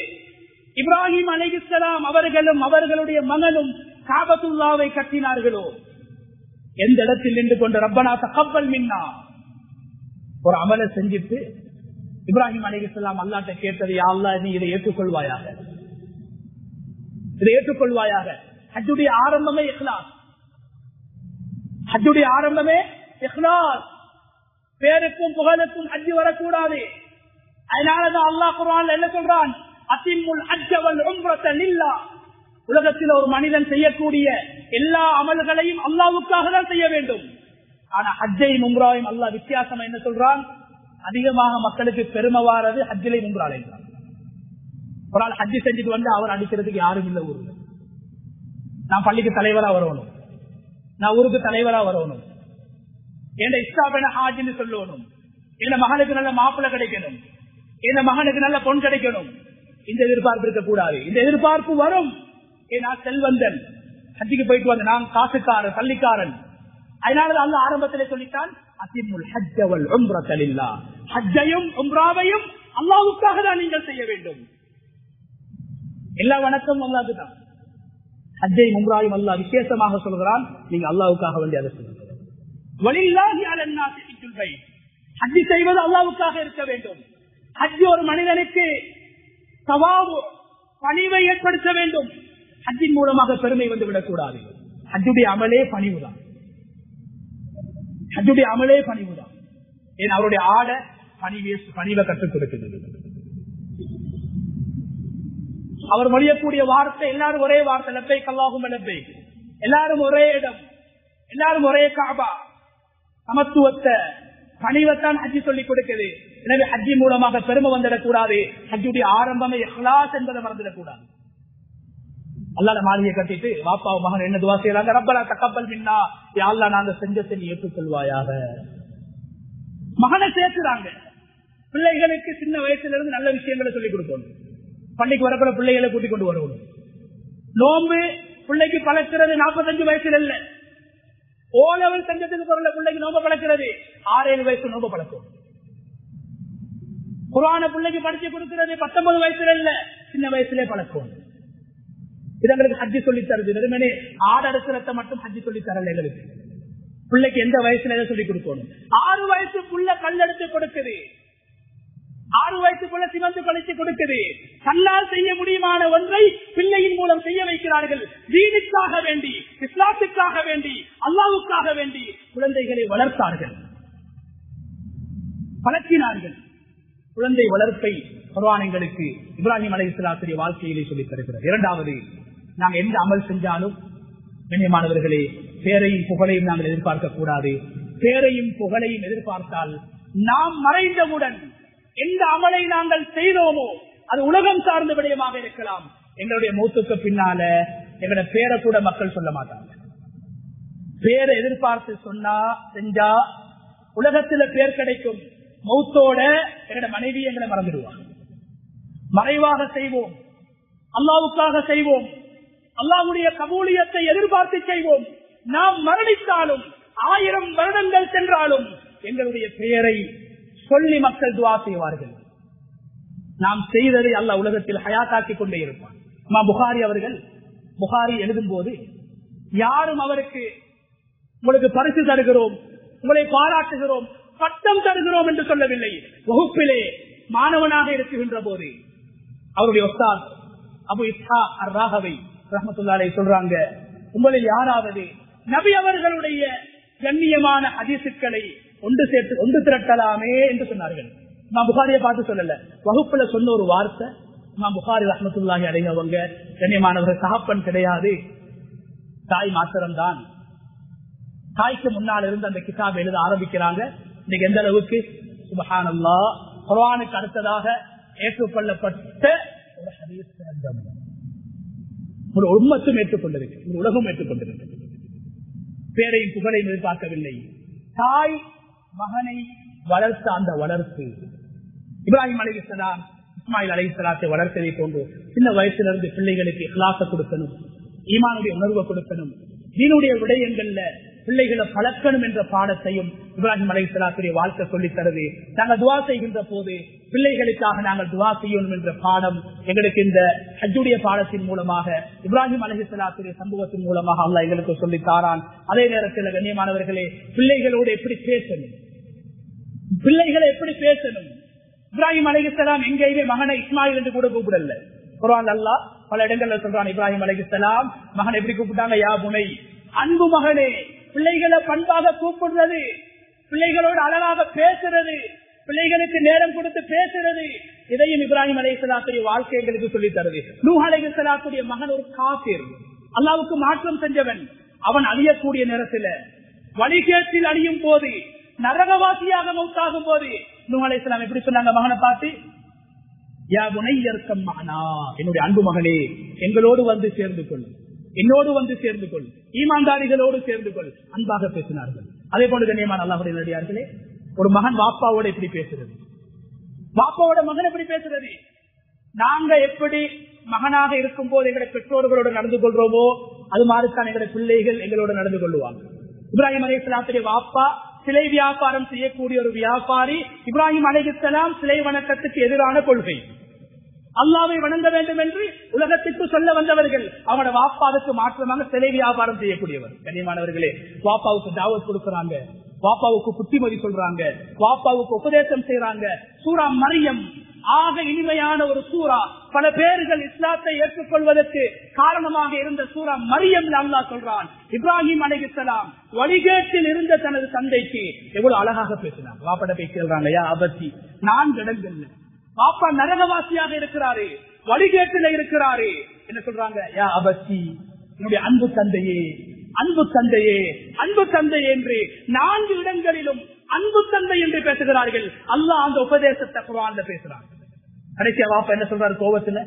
இப்ராஹிம் அலைகிஸ்லாம் அவர்களும் அவர்களுடைய மகனும் காபத்துல்லாவை கட்டினார்களோ? எந்த இடத்தில் நின்று கொண்டு ரப்பனா தகப்பல் மின்னா? ஒரு அமலை செஞ்சுட்டு இப்ராஹிம் அலிகலாம் அல்லாட்ட கேட்டது அல்லா நீ இதை ஏற்றுக்கொள்வாயாக? இதை ஏற்றுக்கொள்வாயாக. ஹஜ்ஜுடைய ஆரம்பமே இஹ்லாஸ். ஹஜ்ஜுடைய ஆரம்பமே இஹ்லாஸ். பேருக்கும் புகழுக்கும் ஹஜ்ஜு வரக்கூடாது. அதனாலதான் அல்லாஹ் குரான் என்ன சொல்றான்? அசிமுல் அஜ்ஜவன் உம்ரத்தல் இல்லா உலகத்தில் ஒரு மனிதன் செய்யக்கூடிய எல்லா அமல்களையும் அல்லாவுக்காக தான் செய்ய வேண்டும். ஆனா ஹஜ்ஜையும் உம்ராவையும் அல்லா வித்தியாசம் என்ன சொல்றான்? அதிகமாக மக்களுக்கு பெருமை வாரது ஹஜ்ஜிலை உம்ராலை ஒரு ஆள் ஹஜ்ஜி செஞ்சுட்டு வந்து அவர் அடிக்கிறதுக்கு யாரும் இல்லை ஊருக்கு நான் பள்ளிக்கு தலைவரா வரணும். நான் ஊருக்கு தலைவரா வரணும். என்ன இஷ்டா என ஹாஜின்னு சொல்லணும். என்ன மகனுக்கு நல்ல மாப்பிள்ளை கிடைக்கணும். என்ன மகனுக்கு நல்ல பொன் கிடைக்கணும். இந்த எதிர்பார்ப்பு இருக்கக்கூடாது. இந்த எதிர்பார்ப்பு வரும். நான் செல்வந்தன். ஹஜ்ஜிக்கு போயிட்டு வந்த நான் காசுக்காரன் பள்ளிக்காரன். அதனால அந்த ஆரம்பத்தில் சொல்லித்தான் அசிமுல் ஹஜ்ஜவல் உம்ரத்தலில்லா ஹஜ்ஜையும் உம்ராவையும் அல்லாவுக்காக தான் நீங்கள் செய்ய வேண்டும். எல்லா வணக்கம் அல்லாதுதான் ஹஜ்ஜை உம்ராயும் அல்லா விசேஷமாக சொல்கிறான். நீங்க அல்லாவுக்காக வேண்டிய அதை சொல்லுங்க ஹஜ்ஜி செய்வது அல்லாவுக்காக இருக்க வேண்டும். ஹஜ்ஜி ஒரு மனிதனுக்கு சவாபு பணிவை ஏற்படுத்த வேண்டும். ஹஜ்ஜின் மூலமாக பெருமை வந்து விடக்கூடாது. ஹஜ்ஜுடைய அமலே பணிவுதான். ஹஜ்ஜுடைய அமலே பணிவுதான். ஏன் அவருடைய ஆட பணிவே பணிவை கற்றுக் கொடுக்கிறது. அவர் மொழியக்கூடிய வார்த்தை எல்லாரும் ஒரே வார்த்தை லப்பை கல்லாகும் லப்பை எல்லாரும் ஒரே இடம். எல்லாரும் ஒரே காபா. சமத்துவத்தை பணிவைத்தான் ஹஜ்ஜி சொல்லிக் கொடுக்குது எனவே ஹஜ்ஜி மூலமாக பெருமை வந்துடக்கூடாது. ஹஜ்ஜுடைய ஆரம்பமே இஹ்லாஸ் என்பதை மறந்துடக்கூடாது. அல்லாத மாளிகை கட்டிட்டு பாப்பாவும் மகன் என்ன துவா செய்யறாங்க? ரப்பலா தக்கப்பல் பின்னா யாழ்லா நாங்க செஞ்சத்தை நீ ஏற்றுக்கொள்வாயாக மகனை சேர்க்கிறாங்க. பிள்ளைகளுக்கு சின்ன வயசுல இருந்து நல்ல விஷயங்களை சொல்லிக் கொடுக்கணும். பள்ளிக்கு வரக்கூட பிள்ளைகளை கூட்டிக் கொண்டு வரணும். நோம்பு பிள்ளைக்கு பழக்கிறது நாற்பத்தஞ்சு வயசுல இல்ல. ஓலவர் சங்கத்துக்கு பொருள் பிள்ளைக்கு நோம்ப பழக்கிறது. ஆறு ஏழு வயசு நோம்ப பழக்கம். குரான பிள்ளைக்கு படிச்சு கொடுக்கிறது பத்தொன்பது வயசுல இல்ல. சின்ன வயசுல பழக்கம். இது எங்களுக்கு ஹஜ்ஜி சொல்லி தருது. வெறுமனே ஆடரசனத்தை மட்டும் ஹஜ்ஜி சொல்லி தரல எங்களுக்கு. பிள்ளைக்கு எந்த வயசுல எதை சொல்லி கொடுக்கணும்? ஆறு வயசு புள்ள கல்லெடுத்து கொடுக்குது. ஆறு வயசுக்குள்ள சிவந்து கழித்து கொடுக்குது. கல்லால் செய்ய முடியுமான ஒன்றை பிள்ளையின் மூலம் செய்ய வைக்கிறார்கள். வீடுக்காக வேண்டி இஸ்லாத்துக்காக வேண்டி அல்லாவுக்காக வேண்டி குழந்தைகளை வளர்த்தார்கள். வளர்த்தினார்கள் குழந்தை வளர்ப்பை குர்வானங்களுக்கு இப்ராஹிம் அலை இஸ்லாத்துடைய வாழ்க்கையிலே சொல்லித் தருகிறார் இரண்டாவது நாங்கள் எந்த அமல் செஞ்சாலும் கண்ணியமானவர்களே பேரையும் புகழையும் நாங்கள் எதிர்பார்க்க கூடாது. பேரையும் புகழையும் எதிர்பார்த்தால் நாம் மறைந்தவுடன் எந்த அமலை நாங்கள் செய்தோமோ அது உலகம் சார்ந்த விடயமாக இருக்கலாம். எங்களுடைய மூத்துக்கு பின்னால எங்களை பேரை கூட மக்கள் சொல்ல மாட்டாங்க. பேரை எதிர்பார்த்து சொன்னா செஞ்சா உலகத்துல பேர் கிடைக்கும். மௌத்தோட எங்களோட மனைவி எங்களை மறந்துடுவாங்க. மறைவாக செய்வோம். அல்லாவுக்காக செய்வோம். அல்லாவுடைய கபூலியத்தை எதிர்பார்த்து செய்வோம். நாம் மரணித்தாலும் ஆயிரம் வருடங்கள் சென்றாலும் எங்களுடைய பெயரை சொல்லி மக்கள் துவா செய்வார்கள். நாம் செய்ததை அல்ல உலகத்தில் ஹயாத்தாக்கி கொண்டே இருப்பான். அம்மா புகாரி அவர்கள் புகாரி எழுதும் போது யாரும் அவருக்கு உங்களுக்கு பரிசு தருகிறோம் உங்களை பாராட்டுகிறோம் பட்டம் தருகிறோம் என்று சொல்லவில்லை. வகுப்பிலே மாணவனாக இருக்குகின்ற போது அவருடைய ஒஸ்தாத் அபு இஸ்ஹா அர் ராகவை ரஹமத்துல்லாலே சொல்றாங்க. உங்களில் யாராவது நபி அவர்களுடைய கண்ணியமான அதிசுக்களை ஒன்று சேர்த்து ஒன்று திரட்டலாமே என்று சொன்னார்கள். நான் புகாரியை பார்த்து சொல்லல. வகுப்புல சொன்ன ஒரு வார்த்தை நான் புகாரி ரஹமத்துல்லாஹி அடைந்தவங்க கண்ணியமானவர்கள் சகப்பன் கிடையாது. தாய் மாத்திரம்தான். தாய்க்கு முன்னால் இருந்து அந்த கிதாப் எழுத ஆரம்பிக்கிறாங்க. இன்னைக்கு எந்த அளவுக்கு? சுபஹானல்லா குரானுக்கு அடுத்ததாக ஏற்றுக்கொள்ளப்பட்ட ஒரு ஹதீஸ் ஒரு உண்மத்தும் ஏற்றுக்கொண்டிருக்கு ஒரு உலகம் ஏற்றுக்கொண்டிருக்கிறது. பேரையும் புகழையும் எதிர்பார்க்கவில்லை. தாய் மகனை வளர்த்த அந்த வளர்ப்பு. இப்ராஹிம் அலிஸ்லாம் இஸ்மாயில் அலிஸ்லாத்தை வளர்த்ததை போன்று சின்ன வயசிலிருந்து பிள்ளைகளுக்கு இலாச கொடுக்கணும் ஈமானுடைய உணர்வை கொடுக்கணும் தீனுடைய விடயங்கள்ல பிள்ளைகளை பழக்கணும் என்ற பாடத்தையும் இப்ராஹிம் அலிஸ்லாத்துடைய வாழ்க்கை சொல்லித் தருது. நாங்கள் துவா செய்கின்ற போது பிள்ளைகளுக்காக நாங்கள் துவா செய்யணும் என்ற பாடம் எங்களுக்கு இந்த ஹஜ்ஜுடைய பாடத்தின் மூலமாக இப்ராஹிம் அலிஸ்லாத்துடைய சம்பவத்தின் மூலமாக அல்ல எங்களுக்கு சொல்லி தாரான். அதே நேரத்தில் கண்ணியமானவர்களே பிள்ளைகளோடு எப்படி பேசணும்? பிள்ளைகளை எப்படி பேசணும்? இப்ராஹிம் அலிகலாம் எங்கேயுமே மகனை இஸ்மாயில் என்று கூட கூப்பிடல. குரான் அல்லா பல இடங்கள்ல சொல்றான் இப்ராஹிம் அலிகலாம் மகன் எப்படி கூப்பிட்டாங்க? யா புனை அன்பு மகனே பிள்ளைகளை பண்பாக கூப்பிடுறது பிள்ளைகளோடு அழகாக பேசுறது பிள்ளைகளுக்கு நேரம் கொடுத்து பேசுறது இதையும் இப்ராஹிம் அலைசலாத்துடைய வாழ்க்கை எங்களுக்கு சொல்லி தருது. நூ அலைசலாத்துடைய மகன் ஒரு காப்பீர் அல்லாவுக்கு மாற்றம் செஞ்சவன். அவன் அழியக்கூடிய நேரத்தில் வழிகேட்டில் அழியும் போது நரகவாசியாக மௌத்தாகும் போது நூ அலைசலாம் எப்படி சொன்னாங்க மகனை பார்த்து? யா புனையர்க்கம் மகனா என்னுடைய அன்பு மகனே எங்களோடு வந்து சேர்ந்து கொள்ளும் என்னோடு வந்து சேர்ந்து கொள் ஈமான்தாரிகளோடு சேர்ந்து கொள் அன்பாக பேசினார்கள். அதே போன்று கண்ணியமான அல்லாஹுடைய ஒரு மகன் வாப்பாவோட எப்படி பேசுறது? வாப்பாவோட மகன் எப்படி பேசுறது? நாங்க எப்படி மகனாக இருக்கும் போது எங்களை பெற்றோர்களோடு நடந்து கொள்றோமோ அது மாதிரிதான் எங்களுடைய பிள்ளைகள் எங்களோட நடந்து கொள்வாங்க. இப்ராஹிம் அலையாத்துடைய வாப்பா சிலை வியாபாரம் செய்யக்கூடிய ஒரு வியாபாரி இப்ராஹிம் அலைஹிஸ்லாம் சிலை வணக்கத்துக்கு எதிரான கொள்கை. அல்லாவை வணங்க வேண்டும் என்று உலகத்திற்கு சொல்ல வந்தவர்கள். அவனோட வாப்பாவுக்கு மாற்றமாக சிலை வியாபாரம் செய்யக்கூடியவர். கண்ணியமானவர்களே வாப்பாவுக்கு தாவத் கொடுக்கறாங்க. வாப்பாவுக்கு புத்திமதி சொல்றாங்க. வாப்பாவுக்கு உபதேசம் செய்யறாங்க சூறா மரியம். ஆக இனிமையான ஒரு சூறா பல பேர்கள் இஸ்லாத்தை ஏற்றுக்கொள்வதற்கு காரணமாக இருந்த சூறா மரியம் அல்லா சொல்றான். இப்ராஹிம் அலிகலாம் வழிகேட்டில் இருந்த தனது தந்தைக்கு எவ்வளவு அழகாக பேசினார் வாப்பட போய் சொல்றாங்க யா அபத்தி நான் இடங்கள்ல பாப்பா நரகவாசியாக இருக்கிறாரே வழிகேட்டில இருக்கிறாரே என்ன சொல்றாங்க யா அபஸ்தி என்னுடைய அன்பு தந்தையே அன்பு தந்தையே அன்பு தந்தை என்று நான்கு இடங்களிலும் அன்பு தந்தை என்று பேசுகிறார்கள். அல்லாஹ் அந்த உபதேசத்தை குரான்ல பேசுறாங்க கடைசியா வாப்பா என்ன சொல்றாரு கோபத்துல?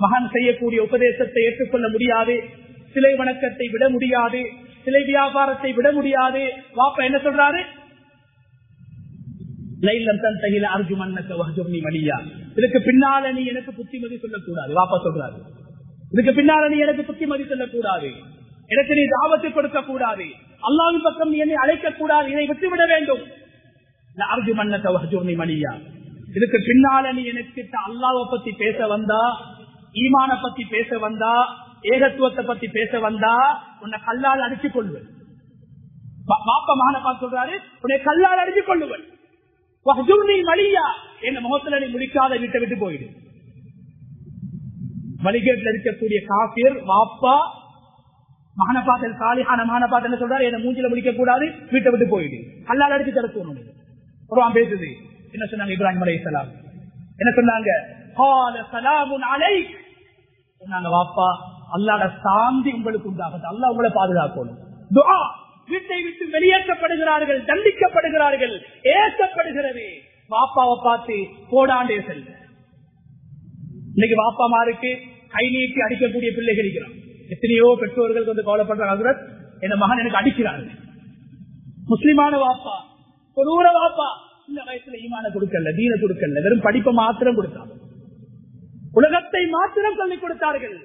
மகன் செய்யக்கூடிய உபதேசத்தை ஏற்றுக்கொள்ள முடியாது சிலை வணக்கத்தை விட முடியாது சிலை வியாபாரத்தை விட முடியாது. வாப்பா என்ன சொல்றாரு? இதுக்கு பின்னால நீ எனக்கு புத்திமதி சொல்லக்கூடாது. வாப்பா சொல்றாரு. இதுக்கு பின்னால நீ எனக்கு புத்திமதி சொல்லக்கூடாது. எனக்கு நீ தாபத்தை கொடுக்க கூடாது அல்லாவின் பக்கம் நீ என்னை அழைக்க கூடாது இதை விட்டுவிட வேண்டும். அர்ஜு மன்னத்தை வஹஜூர்னி மணியா. இதுக்கு பின்னால நீ எனக்கு அல்லாவை பத்தி பேச வந்தா ஈமான பத்தி பேச வந்தா ஏகத்துவத்தை பத்தி பேச வந்தா உன்னை கல்லால் அடிச்சு கொள்வேன். பாப்பா மகனை பார்த்து சொல்றாரு உன்னை கல்லால் அடிச்சு கொள்ளுவன். வழியா என்ன முகத்துல நீ முடிக்காத வீட்டை விட்டு போயிடு. வழிகேட்டில் இருக்கக்கூடிய காபியர் வாப்பா மகன பாத்தல் சாலிஹான என்ன சொல்றாரு? என்ன மூஞ்சில முடிக்க கூடாது வீட்டை விட்டு போயிடு. கல்லால் அடிச்சு தடுக்கணும் ஒரு பேசுது. என்ன சொன்னாங்க இப்ராஹிம் அலை சலாம் என்ன சொன்னாங்க? சொன்னாங்க வாப்பா அல்லாட சாந்தி உங்களுக்கு உண்டாகுது அல்லா உங்களை பாதுகாக்கணும். வீட்டை விட்டு வெளியேற்றப்படுகிறார்கள் தண்டிக்கப்படுகிறார்கள் ஏசப்படுகிறது வாப்பாவை பார்த்து போடாண்டே செல்ல இன்னைக்கு வாப்பா மாருக்கு கை நீட்டி அடிக்கக்கூடிய பிள்ளைகள் இருக்கிறான். எத்தனையோ பெற்றோர்கள் வந்து கவலைப்படுற என் மகன் எனக்கு அடிக்கிறாங்க முஸ்லிமான வாப்பா ஒரு ஊர வாப்பா. இந்த வயசுல ஈமான கொடுக்கல தீன கொடுக்கல வெறும் படிப்பை மாத்திரம் கொடுத்தாங்க. உலகத்தை மாத்திரம் சொல்லிக் கொடுத்தார்கள்.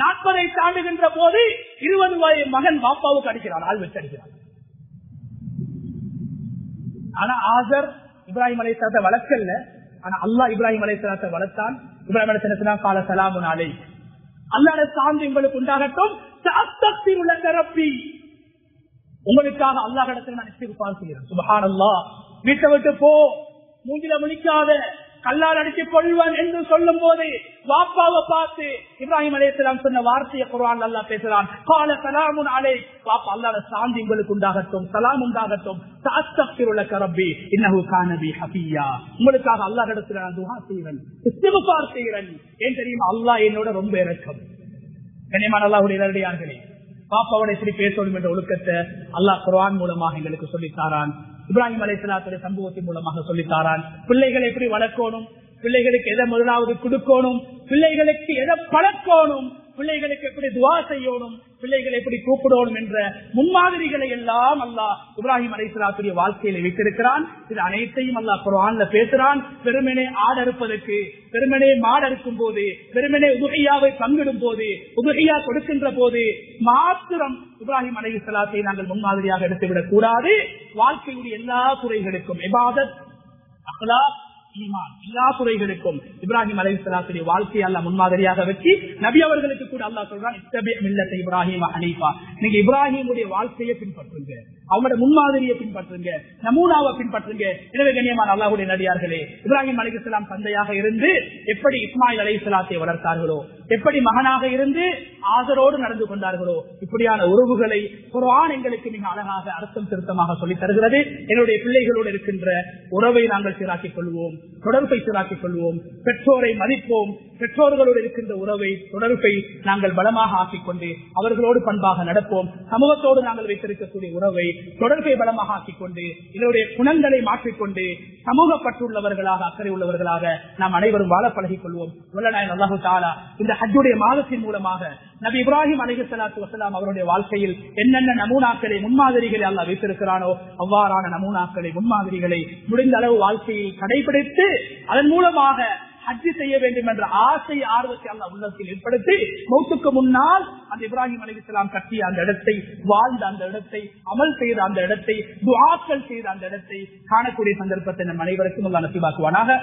நாற்பதை தாண்டுகின்ற போது இருபது வயது மகன் பாப்பாவுக்கு அடிக்கிறான் ஆள் வச்சு அடிக்கிறான். ஆனா ஆசர் இப்ராஹிம் அலைசலாத்தை வளர்க்கல ஆனா அல்லா இப்ராஹிம் அலைசலாத்தை வளர்த்தான். இப்ராஹிம் அலைசலா கால சலாமு நாளை அல்லாட சார்ந்து உங்களுக்கு உண்டாகட்டும் சாஸ்தத்தில் உள்ள தரப்பி உங்களுக்காக அல்லாஹ் இடத்துல நான் இஸ்திகுபார் செய்கிறேன் சுபஹான் அல்லா வீட்டை விட்டு போ. மூங்கில முடிக்காத கல்லால் அடித்து கொள்வான் என்று சொல்லும் போது வாப்பாவை பார்த்து இப்ராஹிம் அலையாம் சொன்ன வார்த்தையை குரான் அல்லா பேசுறான் கால சலாமுன் அலை வாப்பா அல்லாத சாந்தி உங்களுக்கு உண்டாகட்டும் சலாம் உண்டாகட்டும். சாஸ்திருள்ள கரப்பி இன்னகு காணபி ஹபியா. உங்களுக்காக அல்லாஹ் இடத்துல நான் துஹா செய்கிறேன் இஸ்திகுபார் செய்கிறேன் ஏன் தெரியுமா? அல்லாஹ் என்னோட ரொம்ப இறக்கம் கனிமான் அல்லாஹுடைய நேரடியார்களே பாப்பாவோட எப்படி பேசணும் என்ற ஒழுக்கத்தை அல்லாஹ் குரான் மூலமாக எங்களுக்கு சொல்லித்தாரான் இப்ராஹிம் அலைசலாத்துடைய சம்பவத்தின் மூலமாக சொல்லித்தாரான் பிள்ளைகளை எப்படி வளர்க்கணும் பிள்ளைகளுக்கு எதை முதலாவது கொடுக்கணும் பிள்ளைகளுக்கு எதை பழக்கணும் பிள்ளைகளுக்கு எப்படி துவா செய்யணும் பிள்ளைகளை எப்படி கூப்பிடணும் என்ற முன்மாதிரிகளை எல்லாம் அல்லா இப்ராஹிம் அலைசலாத்துடைய வாழ்க்கையில வைத்திருக்கிறான் இது அனைத்தையும் அல்லா குரான்ல பேசுறான். பெருமனே ஆடறுப்பதற்கு பெருமனே மாடறுக்கும் போது பெருமனே உதுகையாவை பங்கிடும் போது உதுகையா கொடுக்கின்ற போது மாத்திரம் இப்ராஹிம் அலைசலாத்தை நாங்கள் முன்மாதிரியாக எடுத்துவிடக் கூடாது வாழ்க்கையுடைய எல்லா துறைகளுக்கும் இபாதத் அகலா எல்லா துறைகளுக்கும் இப்ராஹிம் அலை சலாத்துடைய வாழ்க்கையை அல்ல முன்மாதிரியாக வச்சு நபி அவர்களுக்கு கூட அல்லா சொல்றான் இப்ராஹிம் ஹனீஃபா. நீங்க இப்ராஹிமுடைய வாழ்க்கையை பின்பற்றுங்க. அவங்களோட முன்மாதிரியை பின்பற்றுங்க. நமூனாவை பின்பற்றுங்க. எனவே கண்ணியமான அல்லாஹுடைய நடிகார்களே இப்ராஹிம் அலிகலாம் தந்தையாக இருந்து எப்படி இஸ்மாயில் அலை சலாத்தை வளர்த்தார்களோ எப்படி மகனாக இருந்து ஆதரோடு நடந்து கொண்டார்களோ இப்படியான உறவுகளை குரான் எங்களுக்கு மிக அழகாக அர்த்தம் திருத்தமாக சொல்லித் தருகிறது. என்னுடைய பிள்ளைகளோடு இருக்கின்ற உறவை நாங்கள் சீராக்கிக் கொள்வோம். தொடர்பை சீராக்கிக் கொள்வோம். பெற்றோரை மதிப்போம். பெற்றோர்களோடு இருக்கின்ற உறவை தொடர்பை நாங்கள் பலமாக ஆக்கிக் கொண்டு அவர்களோடு பண்பாக நடப்போம். சமூகத்தோடு நாங்கள் வைத்திருக்கக்கூடிய உறவை தொடர்பை பலமாக ஆக்கிக் கொண்டு இதனுடைய குணங்களை மாற்றிக்கொண்டு சமூகப்பட்டுள்ளவர்களாக அக்கறை உள்ளவர்களாக நாம் அனைவரும் வாழ பழகிக் கொள்வோம். அல்லாஹு தாலா இந்த ஹஜ்ஜுடைய மாதத்தின் மூலமாக நபி இப்ராஹிம் அலிகலாத்து வசலாம் அவருடைய வாழ்க்கையில் என்னென்ன நமூனாக்களை முன்மாதிரிகளை அல்ல வைத்திருக்கிறானோ அவ்வாறான நமூனாக்களை முன்மாதிரிகளை முடிந்த அளவு வாழ்க்கையை கடைபிடித்து அதன் மூலமாக ஹஜ்ஜி செய்ய வேண்டும் என்ற ஆசை ஆர்வத்தை அல்ல உள்ளத்தில் ஏற்படுத்தி மௌத்துக்கு முன்னால் அந்த இப்ராஹிம் அலிஸ்லாம் கட்டிய அந்த இடத்தை வாழ்ந்த அந்த இடத்தை அமல் செய்த அந்த இடத்தை துவாக்கள் செய்த அந்த இடத்தை காணக்கூடிய சந்தர்ப்பத்தை நம் அனைவருக்கும் அல்ல நசிவாக்குவானாக